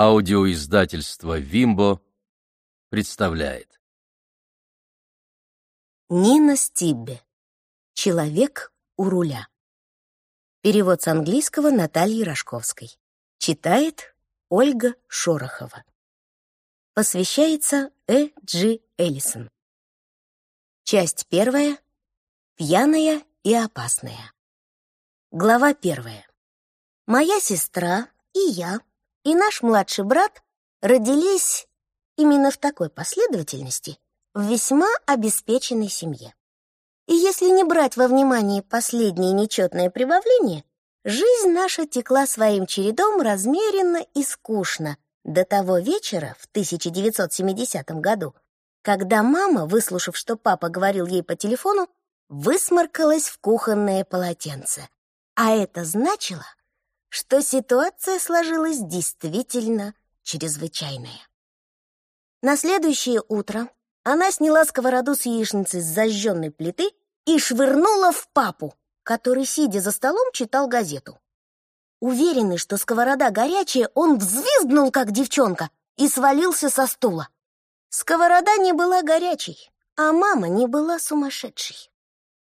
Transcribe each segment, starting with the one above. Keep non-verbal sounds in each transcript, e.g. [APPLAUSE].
Аудиоиздательство «Вимбо» представляет. Нина Стиббе. Человек у руля. Перевод с английского Натальи Рожковской. Читает Ольга Шорохова. Посвящается Э. Джи Эллисон. Часть первая. Пьяная и опасная. Глава первая. Моя сестра и я и наш младший брат родились именно в такой последовательности в весьма обеспеченной семье. И если не брать во внимание последнее нечетное прибавление, жизнь наша текла своим чередом размеренно и скучно до того вечера в 1970 году, когда мама, выслушав, что папа говорил ей по телефону, высморкалась в кухонное полотенце. А это значило, что ситуация сложилась действительно чрезвычайная. На следующее утро она сняла сковороду с яичницей с зажженной плиты и швырнула в папу, который, сидя за столом, читал газету. Уверенный, что сковорода горячая, он взвизгнул, как девчонка, и свалился со стула. Сковорода не была горячей, а мама не была сумасшедшей.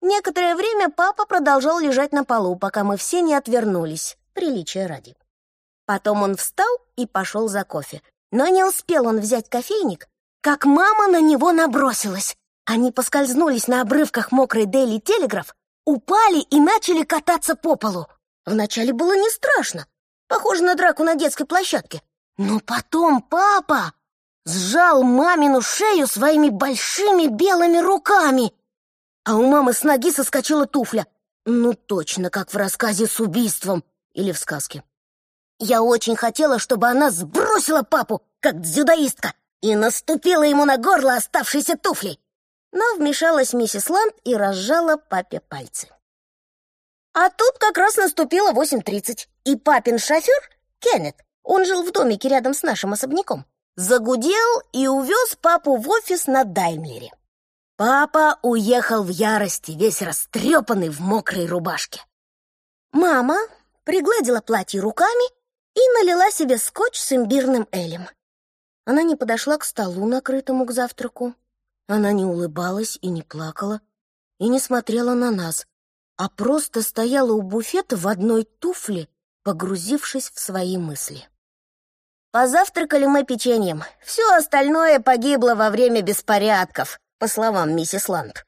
Некоторое время папа продолжал лежать на полу, пока мы все не отвернулись, приличия ради. Потом он встал и пошел за кофе. Но не успел он взять кофейник, как мама на него набросилась. Они поскользнулись на обрывках мокрой Дели Телеграф, упали и начали кататься по полу. Вначале было не страшно, похоже на драку на детской площадке. Но потом папа сжал мамину шею своими большими белыми руками, а у мамы с ноги соскочила туфля. Ну, точно, как в рассказе с убийством или в сказке. Я очень хотела, чтобы она сбросила папу, как дзюдоистка, и наступила ему на горло оставшейся туфлей. Но вмешалась миссис Ланд и разжала папе пальцы. А тут как раз наступило 8.30, и папин шофер, Кеннет, он жил в домике рядом с нашим особняком, загудел и увез папу в офис на Даймлере. Папа уехал в ярости, весь растрепанный в мокрой рубашке. Мама пригладила платье руками и налила себе скотч с имбирным элем. Она не подошла к столу, накрытому к завтраку. Она не улыбалась и не плакала, и не смотрела на нас, а просто стояла у буфета в одной туфле, погрузившись в свои мысли. Позавтракали мы печеньем. Все остальное погибло во время беспорядков, по словам миссис Ланд.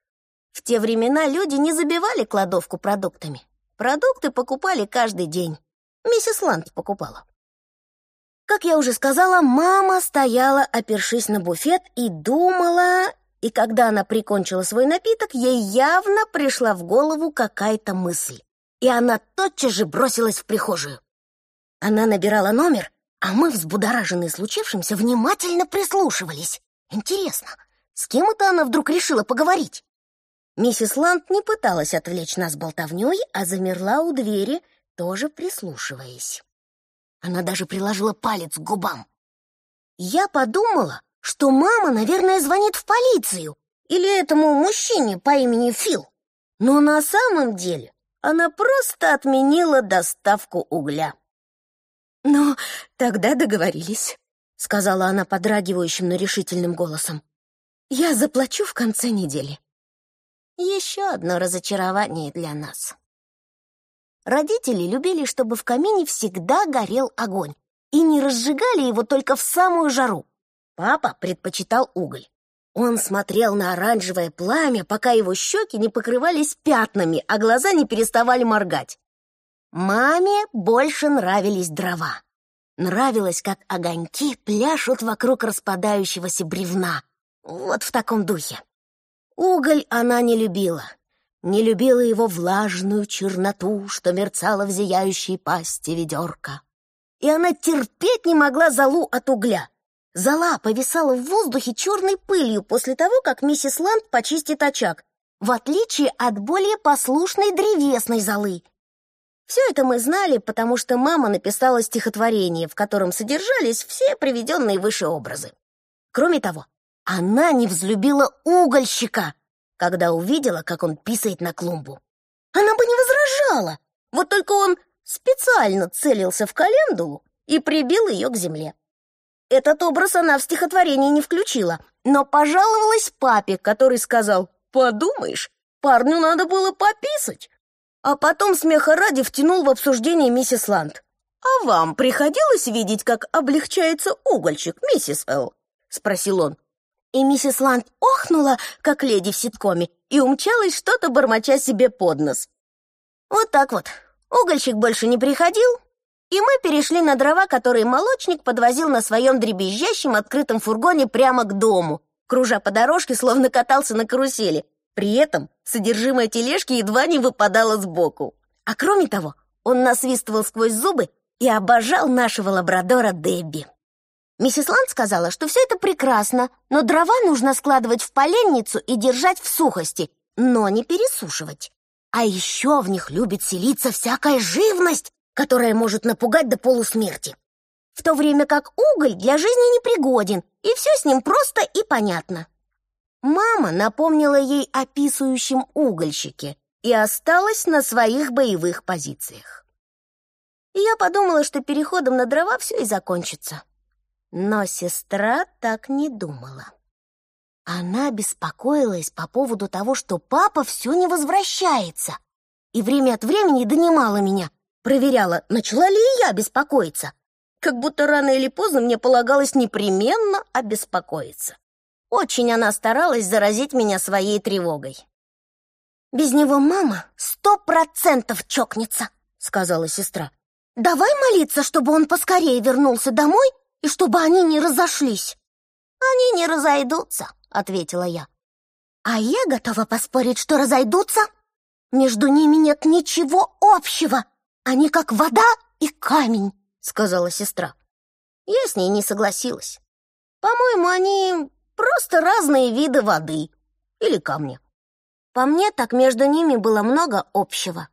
В те времена люди не забивали кладовку продуктами. Продукты покупали каждый день. Миссис Ланд покупала. Как я уже сказала, мама стояла, опершись на буфет, и думала... И когда она прикончила свой напиток, ей явно пришла в голову какая-то мысль. И она тотчас же бросилась в прихожую. Она набирала номер, а мы, взбудораженные случившимся, внимательно прислушивались. Интересно, с кем это она вдруг решила поговорить? Миссис Ланд не пыталась отвлечь нас болтовнёй, а замерла у двери, тоже прислушиваясь. Она даже приложила палец к губам. Я подумала, что мама, наверное, звонит в полицию или этому мужчине по имени Фил. Но на самом деле она просто отменила доставку угля. «Ну, тогда договорились», — сказала она подрагивающим, но решительным голосом. «Я заплачу в конце недели». Еще одно разочарование для нас. Родители любили, чтобы в камине всегда горел огонь, и не разжигали его только в самую жару. Папа предпочитал уголь. Он смотрел на оранжевое пламя, пока его щеки не покрывались пятнами, а глаза не переставали моргать. Маме больше нравились дрова. Нравилось, как огоньки пляшут вокруг распадающегося бревна. Вот в таком духе. Уголь она не любила. Не любила его влажную черноту, что мерцала в зияющей пасти ведерка. И она терпеть не могла золу от угля. Зола повисала в воздухе черной пылью после того, как миссис Ланд почистит очаг, в отличие от более послушной древесной золы. Все это мы знали, потому что мама написала стихотворение, в котором содержались все приведенные выше образы. Кроме того, она не взлюбила угольщика, когда увидела, как он писает на клумбу. Она бы не возражала, вот только он специально целился в календулу и прибил ее к земле. Этот образ она в стихотворении не включила, но пожаловалась папе, который сказал, «Подумаешь, парню надо было пописать». А потом смеха ради втянул в обсуждение миссис Ланд. «А вам приходилось видеть, как облегчается угольщик, миссис Эл?» — спросил он. И миссис Ланд охнула, как леди в ситкоме, и умчалась что-то, бормоча себе под нос. Вот так вот. Угольщик больше не приходил, и мы перешли на дрова, которые молочник подвозил на своем дребезжащем открытом фургоне прямо к дому, кружа по дорожке, словно катался на карусели. При этом содержимое тележки едва не выпадало сбоку. А кроме того, он насвистывал сквозь зубы и обожал нашего лабрадора Дебби. Миссис Ланд сказала, что все это прекрасно, но дрова нужно складывать в поленницу и держать в сухости, но не пересушивать. А еще в них любит селиться всякая живность, которая может напугать до полусмерти. В то время как уголь для жизни непригоден, и все с ним просто и понятно. Мама напомнила ей о писающем угольщике и осталась на своих боевых позициях. Я подумала, что переходом на дрова все и закончится. Но сестра так не думала. Она беспокоилась по поводу того, что папа все не возвращается. И время от времени донимала меня, проверяла, начала ли я беспокоиться. Как будто рано или поздно мне полагалось непременно обеспокоиться. Очень она старалась заразить меня своей тревогой. «Без него мама сто процентов чокнется», — сказала сестра. «Давай молиться, чтобы он поскорее вернулся домой и чтобы они не разошлись». «Они не разойдутся», — ответила я. «А я готова поспорить, что разойдутся. Между ними нет ничего общего. Они как вода и камень», — сказала сестра. Я с ней не согласилась. По-моему, они просто разные виды воды или камня. По мне, так между ними было много общего.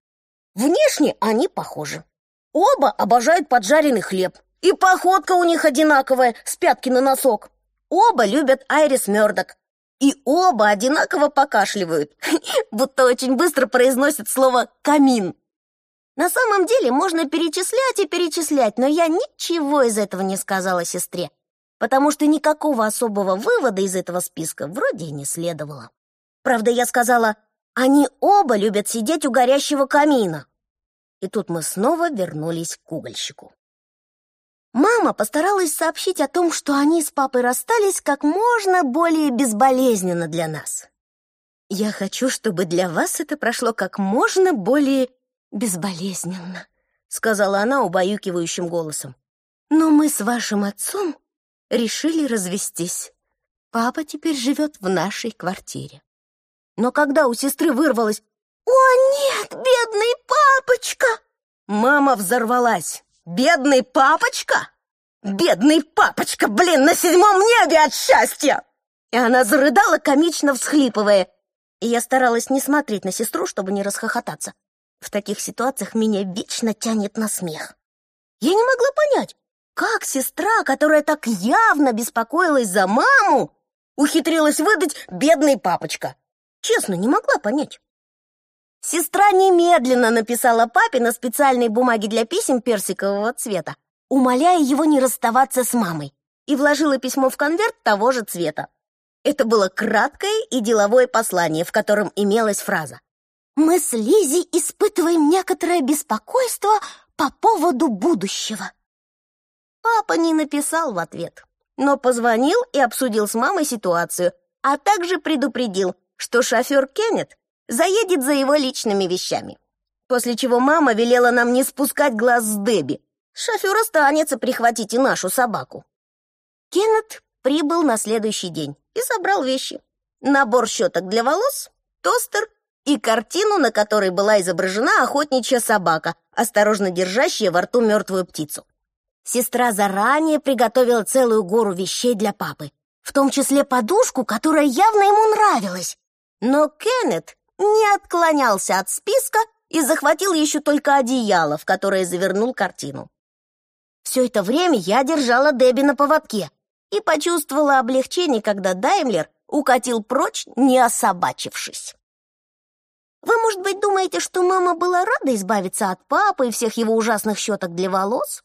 Внешне они похожи. Оба обожают поджаренный хлеб, и походка у них одинаковая, с пятки на носок. Оба любят Айрис Мёрдок. И оба одинаково покашливают, [LAUGHS] будто очень быстро произносят слово «камин». На самом деле можно перечислять и перечислять, но я ничего из этого не сказала сестре, потому что никакого особого вывода из этого списка вроде и не следовало. Правда, я сказала, они оба любят сидеть у горящего камина. И тут мы снова вернулись к угольщику. Мама постаралась сообщить о том, что они с папой расстались как можно более безболезненно для нас. Я хочу, чтобы для вас это прошло как можно более безболезненно, сказала она убаюкивающим голосом. Но мы с вашим отцом решили развестись. Папа теперь живет в нашей квартире. Но когда у сестры вырвалось «О, нет, бедный папочка!» Мама взорвалась. Бедный папочка? Бедный папочка, блин, на седьмом небе от счастья!» И она зарыдала, комично всхлипывая. И я старалась не смотреть на сестру, чтобы не расхохотаться. В таких ситуациях меня вечно тянет на смех. Я не могла понять, как сестра, которая так явно беспокоилась за маму, ухитрилась выдать «бедный папочка». Честно, не могла понять. Сестра немедленно написала папе на специальной бумаге для писем персикового цвета, умоляя его не расставаться с мамой, и вложила письмо в конверт того же цвета. Это было краткое и деловое послание, в котором имелась фраза «Мы с Лизи испытываем некоторое беспокойство по поводу будущего». Папа не написал в ответ, но позвонил и обсудил с мамой ситуацию, а также предупредил, что шофер Кеннет заедет за его личными вещами. После чего мама велела нам не спускать глаз с Дебби. Шофер останется прихватить и нашу собаку. Кеннет прибыл на следующий день и собрал вещи. Набор щеток для волос, тостер и картину, на которой была изображена охотничья собака, осторожно держащая во рту мертвую птицу. Сестра заранее приготовила целую гору вещей для папы, в том числе подушку, которая явно ему нравилась. Но Кеннет не отклонялся от списка и захватил еще только одеяло, в которое завернул картину. Все это время я держала Дебби на поводке и почувствовала облегчение, когда Даймлер укатил прочь, не особачившись. Вы, может быть, думаете, что мама была рада избавиться от папы и всех его ужасных щеток для волос?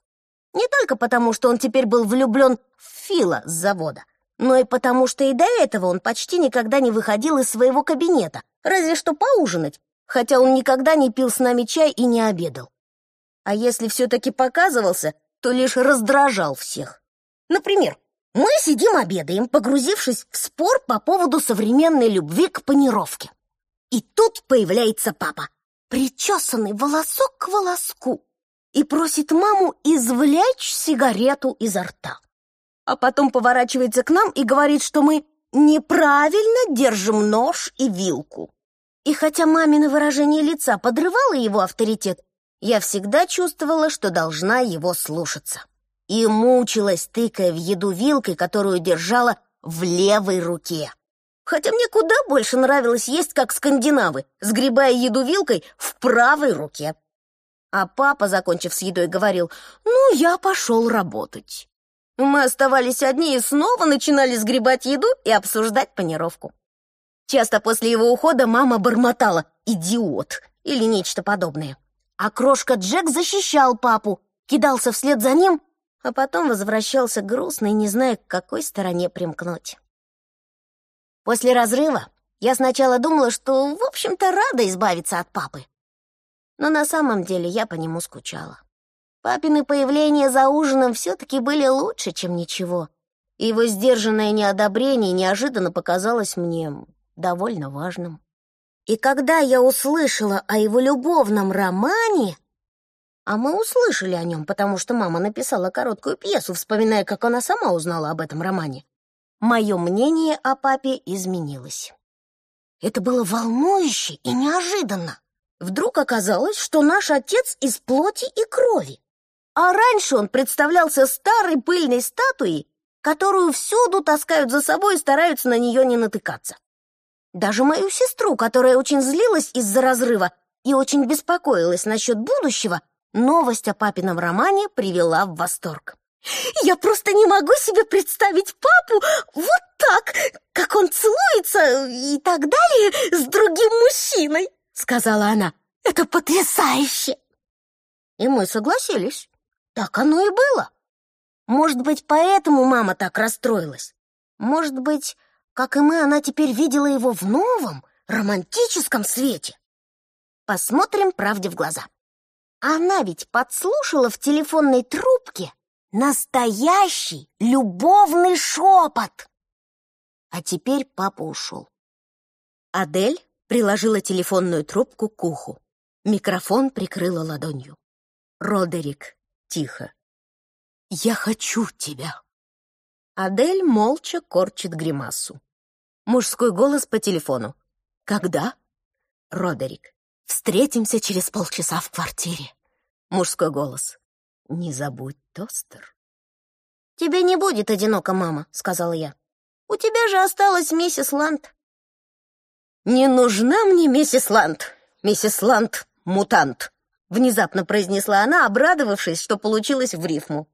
Не только потому, что он теперь был влюблен в Фила с завода, но и потому, что и до этого он почти никогда не выходил из своего кабинета, разве что поужинать, хотя он никогда не пил с нами чай и не обедал. А если все-таки показывался, то лишь раздражал всех. Например, мы сидим обедаем, погрузившись в спор по поводу современной любви к панировке. И тут появляется папа, причесанный волосок к волоску, и просит маму извлечь сигарету изо рта. А потом поворачивается к нам и говорит, что мы неправильно держим нож и вилку. И хотя мамино выражение лица подрывало его авторитет, я всегда чувствовала, что должна его слушаться. И мучилась, тыкая в еду вилкой, которую держала в левой руке. Хотя мне куда больше нравилось есть, как скандинавы, сгребая еду вилкой в правой руке. А папа, закончив с едой, говорил, «Ну, я пошел работать». Мы оставались одни и снова начинали сгребать еду и обсуждать панировку. Часто после его ухода мама бормотала «идиот» или нечто подобное. А крошка Джек защищал папу, кидался вслед за ним, а потом возвращался грустный, не зная, к какой стороне примкнуть. После разрыва я сначала думала, что, в общем-то, рада избавиться от папы. Но на самом деле я по нему скучала. Папины появления за ужином все-таки были лучше, чем ничего. Его сдержанное неодобрение неожиданно показалось мне довольно важным. И когда я услышала о его любовном романе, а мы услышали о нем, потому что мама написала короткую пьесу, вспоминая, как она сама узнала об этом романе, мое мнение о папе изменилось. Это было волнующе и неожиданно. Вдруг оказалось, что наш отец из плоти и крови. А раньше он представлялся старой пыльной статуей, которую всюду таскают за собой и стараются на нее не натыкаться. Даже мою сестру, которая очень злилась из-за разрыва и очень беспокоилась насчет будущего, новость о папином романе привела в восторг. «Я просто не могу себе представить папу вот так, как он целуется и так далее с другим мужчиной», — сказала она. «Это потрясающе!» И мы согласились. Так оно и было. Может быть, поэтому мама так расстроилась. Может быть, как и мы, она теперь видела его в новом, романтическом свете. Посмотрим правде в глаза. Она ведь подслушала в телефонной трубке настоящий любовный шепот. А теперь папа ушел. Адель приложила телефонную трубку к уху. Микрофон прикрыла ладонью. Родерик, тихо. «Я хочу тебя». Адель молча корчит гримасу. Мужской голос по телефону. «Когда?» Родерик. «Встретимся через полчаса в квартире». Мужской голос. «Не забудь тостер». «Тебе не будет одиноко, мама», — сказала я. «У тебя же осталась миссис Ланд». «Не нужна мне миссис Ланд. Миссис Ланд — мутант», — внезапно произнесла она, обрадовавшись, что получилось в рифму.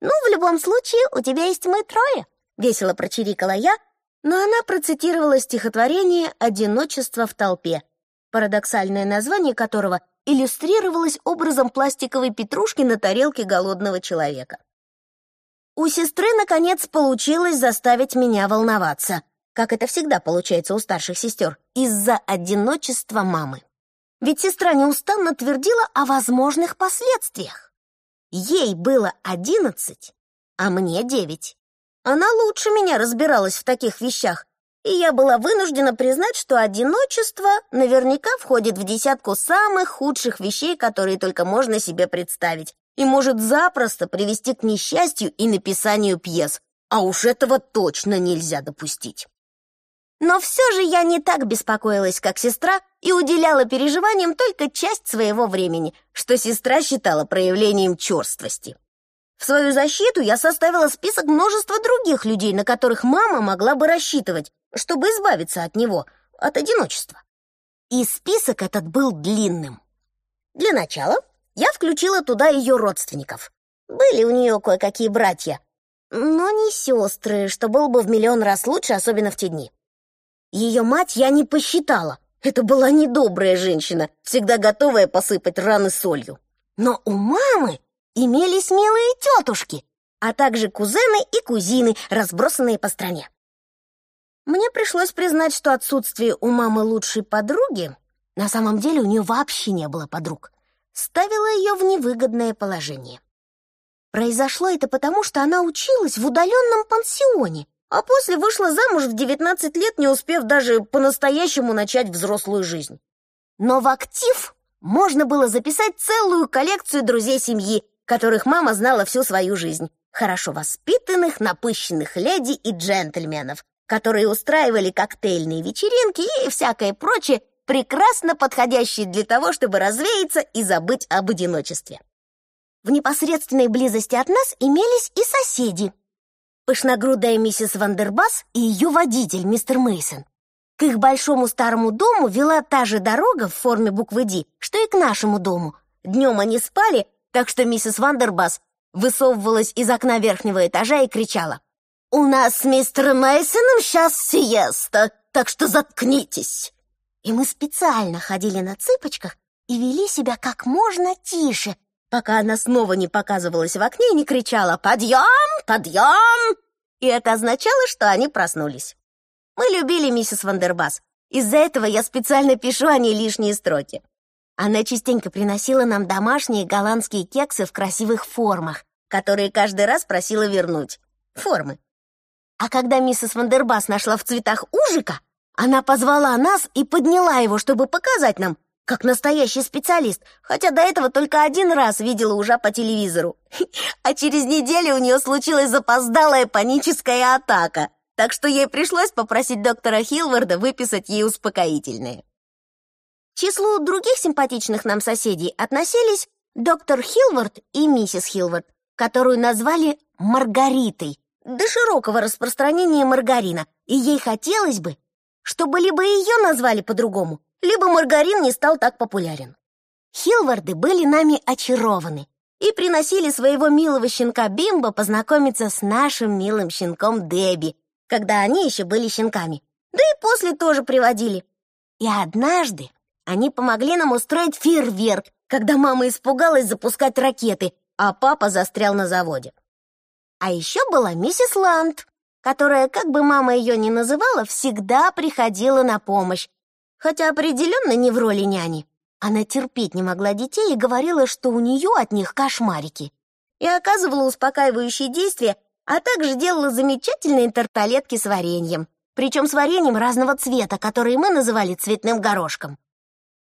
«Ну, в любом случае, у тебя есть мы трое», — весело прочирикала я, но она процитировала стихотворение «Одиночество в толпе», парадоксальное название которого иллюстрировалось образом пластиковой петрушки на тарелке голодного человека. У сестры, наконец, получилось заставить меня волноваться, как это всегда получается у старших сестер, из-за одиночества мамы. Ведь сестра неустанно твердила о возможных последствиях. Ей было одиннадцать, а мне девять. Она лучше меня разбиралась в таких вещах, и я была вынуждена признать, что одиночество наверняка входит в десятку самых худших вещей, которые только можно себе представить, и может запросто привести к несчастью и написанию пьес, а уж этого точно нельзя допустить. Но все же я не так беспокоилась, как сестра, и уделяла переживаниям только часть своего времени, что сестра считала проявлением черствости. В свою защиту я составила список множества других людей, на которых мама могла бы рассчитывать, чтобы избавиться от него, от одиночества. И список этот был длинным. Для начала я включила туда ее родственников. Были у нее кое-какие братья, но не сестры, что было бы в миллион раз лучше, особенно в те дни. Ее мать я не посчитала. Это была недобрая женщина, всегда готовая посыпать раны солью. Но у мамы имелись милые тетушки, а также кузены и кузины, разбросанные по стране. Мне пришлось признать, что отсутствие у мамы лучшей подруги, на самом деле у нее вообще не было подруг, ставило ее в невыгодное положение. Произошло это потому, что она училась в удаленном пансионе, а после вышла замуж в 19 лет, не успев даже по-настоящему начать взрослую жизнь. Но в актив можно было записать целую коллекцию друзей семьи, которых мама знала всю свою жизнь. Хорошо воспитанных, напыщенных леди и джентльменов, которые устраивали коктейльные вечеринки и всякое прочее, прекрасно подходящие для того, чтобы развеяться и забыть об одиночестве. В непосредственной близости от нас имелись и соседи. Пышногрудая миссис Вандербас и ее водитель, мистер Мейсон. К их большому старому дому вела та же дорога в форме буквы «Д», что и к нашему дому. Днем они спали, так что миссис Вандербас высовывалась из окна верхнего этажа и кричала. «У нас с мистером Мейсоном сейчас сиеста, так что заткнитесь!» И мы специально ходили на цыпочках и вели себя как можно тише, пока она снова не показывалась в окне и не кричала «Подъем! Подъем!» И это означало, что они проснулись. Мы любили миссис Вандербас. Из-за этого я специально пишу о ней лишние строки. Она частенько приносила нам домашние голландские кексы в красивых формах, которые каждый раз просила вернуть. Формы. А когда миссис Вандербас нашла в цветах ужика, она позвала нас и подняла его, чтобы показать нам, как настоящий специалист, хотя до этого только один раз видела ужа по телевизору. [LAUGHS] А через неделю у нее случилась запоздалая паническая атака, так что ей пришлось попросить доктора Хилварда выписать ей успокоительные числу других симпатичных нам соседей относились доктор Хилвард и миссис Хилвард, которую назвали Маргаритой, до широкого распространения маргарина, и ей хотелось бы, чтобы либо ее назвали по-другому, либо маргарин не стал так популярен. Хилварды были нами очарованы и приносили своего милого щенка Бимба познакомиться с нашим милым щенком Дебби, когда они еще были щенками. Да и после тоже приводили. И однажды они помогли нам устроить фейерверк, когда мама испугалась запускать ракеты, а папа застрял на заводе. А еще была миссис Ланд, которая, как бы мама ее ни называла, всегда приходила на помощь, хотя определенно не в роли няни. Она терпеть не могла детей и говорила, что у нее от них кошмарики. И оказывала успокаивающие действия, а также делала замечательные тарталетки с вареньем. Причем с вареньем разного цвета, которые мы называли цветным горошком.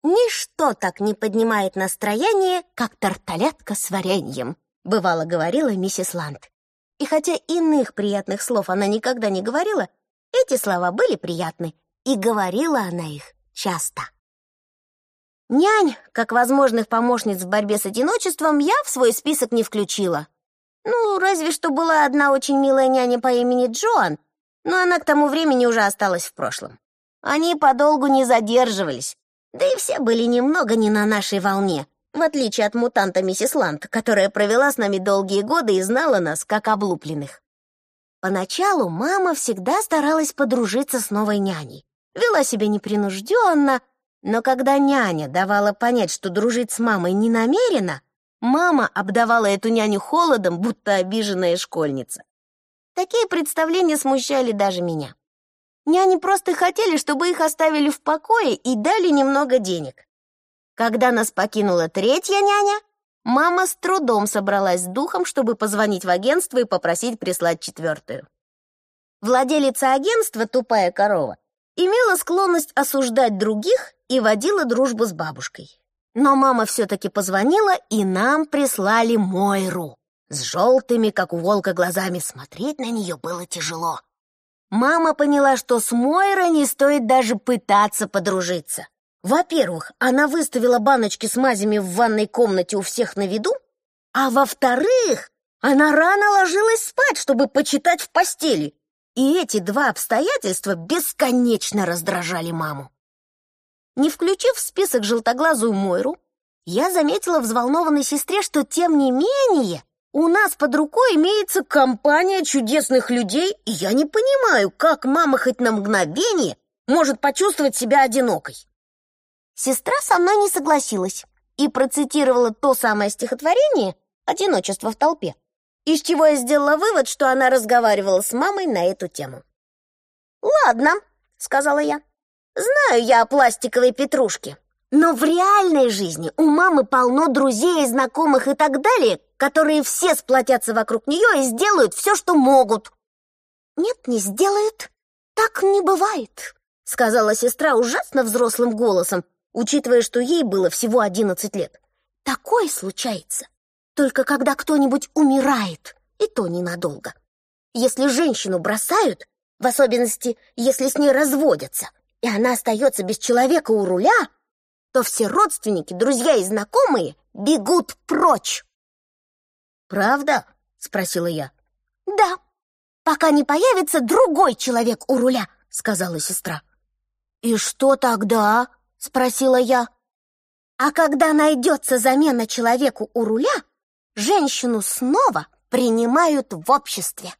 «Ничто так не поднимает настроение, как тарталетка с вареньем», бывало говорила миссис Ланд. И хотя иных приятных слов она никогда не говорила, эти слова были приятны, и говорила она их часто. Нянь, как возможных помощниц в борьбе с одиночеством, я в свой список не включила. Ну, разве что была одна очень милая няня по имени Джоан, но она к тому времени уже осталась в прошлом. Они подолгу не задерживались, да и все были немного не на нашей волне, в отличие от мутанта миссис Ланд, которая провела с нами долгие годы и знала нас как облупленных. Поначалу мама всегда старалась подружиться с новой няней. Вела себя непринужденно, но когда няня давала понять, что дружить с мамой не намерена, мама обдавала эту няню холодом, будто обиженная школьница. Такие представления смущали даже меня. Няни просто хотели, чтобы их оставили в покое и дали немного денег. Когда нас покинула третья няня, мама с трудом собралась с духом, чтобы позвонить в агентство и попросить прислать четвертую. Владелица агентства, тупая корова, имела склонность осуждать других и водила дружбу с бабушкой. Но мама все-таки позвонила, и нам прислали Мойру. С желтыми, как у волка, глазами смотреть на нее было тяжело. Мама поняла, что с Мойрой не стоит даже пытаться подружиться. Во-первых, она выставила баночки с мазями в ванной комнате у всех на виду, а во-вторых, она рано ложилась спать, чтобы почитать в постели. И эти два обстоятельства бесконечно раздражали маму. Не включив в список желтоглазую Мойру, я заметила взволнованной сестре, что, тем не менее, у нас под рукой имеется компания чудесных людей, и я не понимаю, как мама хоть на мгновение может почувствовать себя одинокой. Сестра со мной не согласилась и процитировала то самое стихотворение, одиночество в толпе. Из чего я сделала вывод, что она разговаривала с мамой на эту тему. «Ладно», — сказала я. «Знаю я о пластиковой петрушке. Но в реальной жизни у мамы полно друзей, знакомых и так далее, которые все сплотятся вокруг нее и сделают все, что могут». «Нет, не сделают. Так не бывает», — сказала сестра ужасно взрослым голосом, учитывая, что ей было всего одиннадцать лет. «Такое случается только когда кто-нибудь умирает, и то ненадолго. Если женщину бросают, в особенности, если с ней разводятся, и она остается без человека у руля, то все родственники, друзья и знакомые бегут прочь. «Правда?» — спросила я. «Да, пока не появится другой человек у руля», — сказала сестра. «И что тогда?» — спросила я. «А когда найдется замена человеку у руля, женщину снова принимают в обществе».